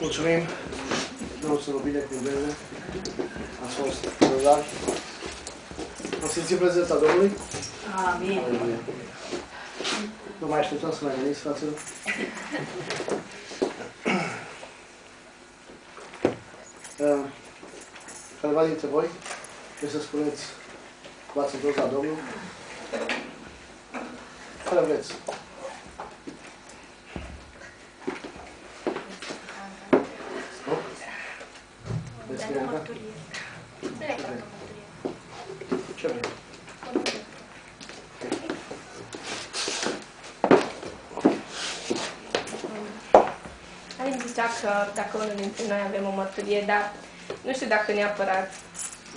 Mulțumim. Domnul să vă binecuvânteze. Ați fost răzavi. Am simțit prezența Domnului. Amin. Aleluia. Nu mai așteptăm să mai veniți, fraților. Uh, Careva dintre voi, trebuie să spuneți că v-ați întors la Domnul. Care vreți? Nu? Vreți să vedem? Ce vreți? Alin zicea că dacă unul dintre noi avem o mărturie, dar nu știu dacă neapărat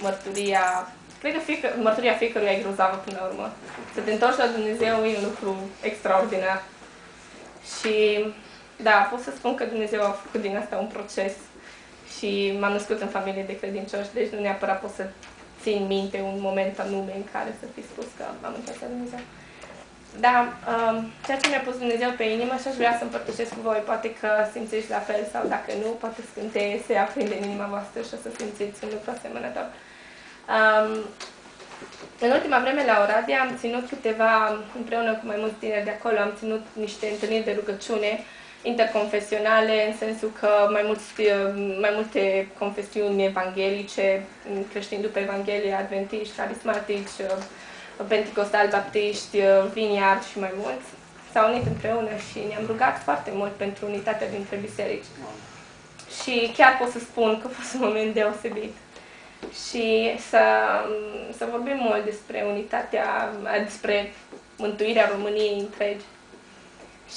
mărturia... Cred că fiecă, mărturia fiecăruia e grozavă până la urmă. Să te întorci la Dumnezeu e un lucru extraordinar. Și da, pot să spun că Dumnezeu a făcut din asta un proces și m-am născut în familie de credincioși, deci nu neapărat pot să țin minte un moment anume în care să fi spus că am întors la Dumnezeu. Da, um, ceea ce mi-a pus Dumnezeu pe inimă și aș vrea să împărtășesc cu voi, poate că simțiți la fel sau dacă nu, poate scânteie se aprinde în inima voastră și o să simțiți un lucru asemănător. Um, în ultima vreme la Oradea am ținut câteva, împreună cu mai mulți tineri de acolo, am ținut niște întâlniri de rugăciune interconfesionale, în sensul că mai, mulți, mai multe confesiuni evanghelice, creștini după Evanghelie, adventiști, carismatici, Pentecostal, Baptiști, Viniard și mai mulți s-au unit împreună și ne-am rugat foarte mult pentru unitatea dintre biserici. Și chiar pot să spun că a fost un moment deosebit. Și să, să vorbim mult despre unitatea, despre mântuirea României întregi.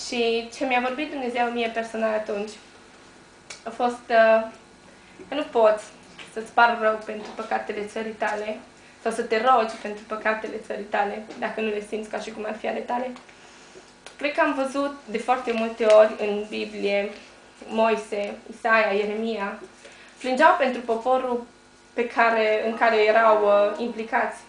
Și ce mi-a vorbit Dumnezeu mie personal atunci a fost că nu poți să-ți par rău pentru păcatele țării tale, sau să te rogi pentru păcatele țării tale, dacă nu le simți ca și cum ar fi ale tale. Cred că am văzut de foarte multe ori în Biblie Moise, Isaia, Ieremia, plângeau pentru poporul pe care, în care erau uh, implicați.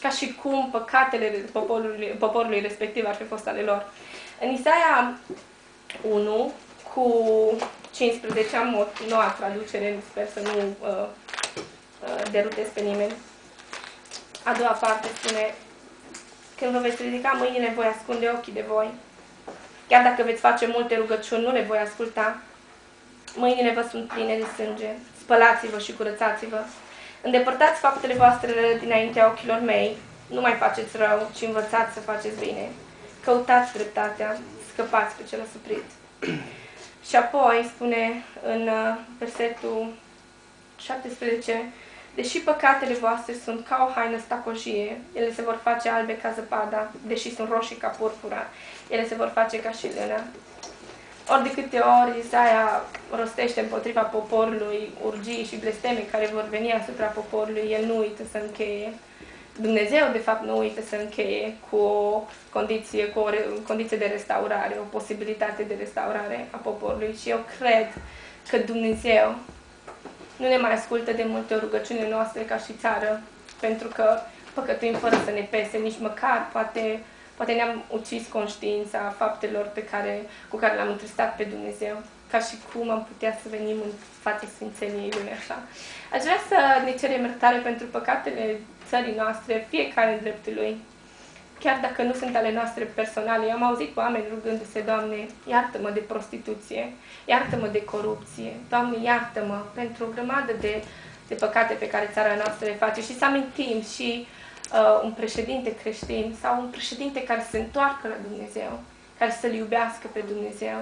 Ca și cum păcatele poporului, poporului respectiv ar fi fost ale lor. În Isaia 1, cu 15, am o noua traducere, sper să nu uh, uh, derutez pe nimeni. A doua parte spune, când vă veți ridica mâinile, voi ascunde ochii de voi. Chiar dacă veți face multe rugăciuni, nu le voi asculta. Mâinile vă sunt pline de sânge. Spălați-vă și curățați-vă. Îndepărtați faptele voastre dinaintea ochilor mei. Nu mai faceți rău, ci învățați să faceți bine. Căutați dreptatea, scăpați pe cel asuprit. și apoi spune în uh, versetul 17, Deși păcatele voastre sunt ca o haină stacojie, ele se vor face albe ca zăpada, deși sunt roșii ca purpura, ele se vor face ca și lână. Ori de câte ori Isaia rostește împotriva poporului urgii și blesteme care vor veni asupra poporului, el nu uită să încheie. Dumnezeu, de fapt, nu uită să încheie cu o condiție, cu o condiție de restaurare, o posibilitate de restaurare a poporului. Și eu cred că Dumnezeu nu ne mai ascultă de multe rugăciunile noastre ca și țară, pentru că păcătuim fără să ne pese, nici măcar poate, poate ne-am ucis conștiința faptelor pe care, cu care l-am întristat pe Dumnezeu, ca și cum am putea să venim în fața Sfințeniei lumea așa. Aș vrea să ne cerem iertare pentru păcatele țării noastre, fiecare în dreptul lui, chiar dacă nu sunt ale noastre personale. Eu am auzit oameni rugându-se, Doamne, iartă-mă de prostituție, iartă-mă de corupție, Doamne, iartă-mă pentru o grămadă de, de păcate pe care țara noastră le face și să amintim și uh, un președinte creștin sau un președinte care se întoarcă la Dumnezeu, care să-L iubească pe Dumnezeu,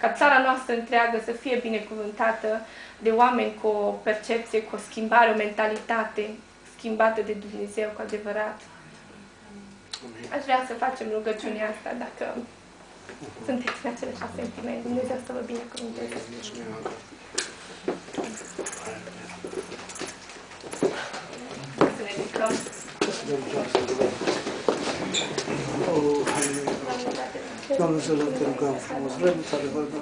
ca țara noastră întreagă să fie binecuvântată de oameni cu o percepție, cu o schimbare, o mentalitate schimbată de Dumnezeu cu adevărat. Aș vrea să facem rugăciunea asta dacă sunteți în același sentiment. Dumnezeu să vă binecuvânteze. Să ne ridicăm. Doamne, să te rugăm frumos. Vrem, într-adevăr, Doamne,